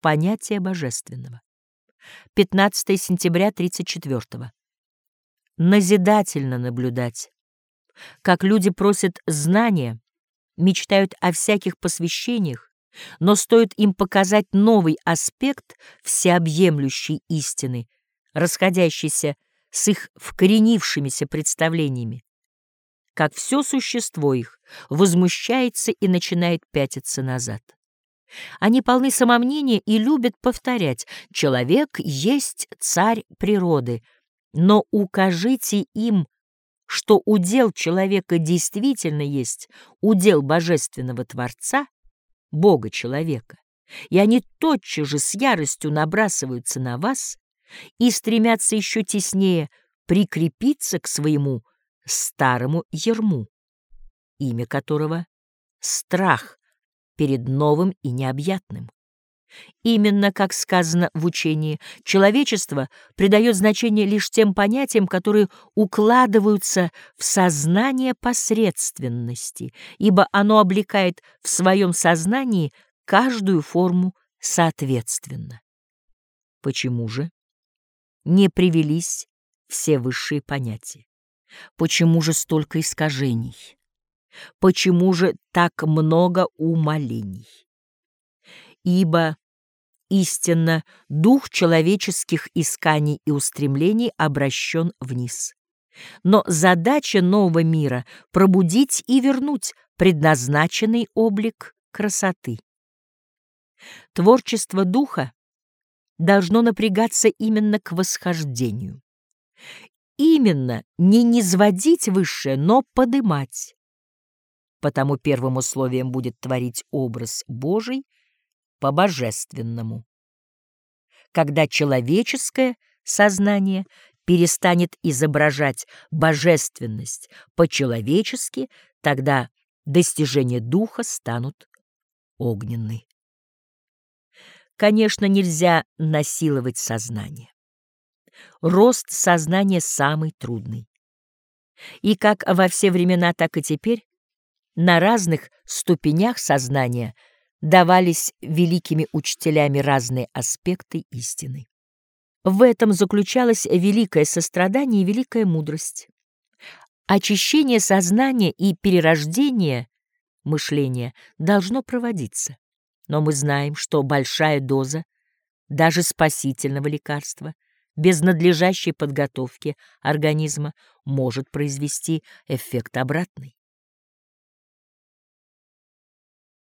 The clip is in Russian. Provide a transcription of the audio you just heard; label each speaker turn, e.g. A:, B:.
A: понятия божественного. 15 сентября 34 -го. Назидательно наблюдать, как люди просят знания, мечтают о всяких посвящениях, но стоит им показать новый аспект всеобъемлющей истины, расходящийся с их вкоренившимися представлениями, как все существо их возмущается и начинает пятиться назад. Они полны самомнения и любят повторять «человек есть царь природы», но укажите им, что удел человека действительно есть удел божественного Творца, Бога-человека, и они тотчас же с яростью набрасываются на вас и стремятся еще теснее прикрепиться к своему старому ерму, имя которого — страх перед новым и необъятным. Именно, как сказано в учении, человечество придает значение лишь тем понятиям, которые укладываются в сознание посредственности, ибо оно облекает в своем сознании каждую форму соответственно. Почему же не привелись все высшие понятия? Почему же столько искажений? Почему же так много умолений? Ибо истинно дух человеческих исканий и устремлений обращен вниз. Но задача нового мира — пробудить и вернуть предназначенный облик красоты. Творчество духа должно напрягаться именно к восхождению. Именно не низводить высшее, но подымать. Потому первым условием будет творить образ Божий по-божественному. Когда человеческое сознание перестанет изображать божественность по-человечески, тогда достижения духа станут огненны. Конечно, нельзя насиловать сознание. Рост сознания самый трудный. И как во все времена, так и теперь на разных ступенях сознания давались великими учителями разные аспекты истины. В этом заключалось великое сострадание и великая мудрость. Очищение сознания и перерождение мышления должно проводиться. Но мы знаем, что большая доза даже спасительного лекарства без надлежащей подготовки организма может произвести эффект обратный.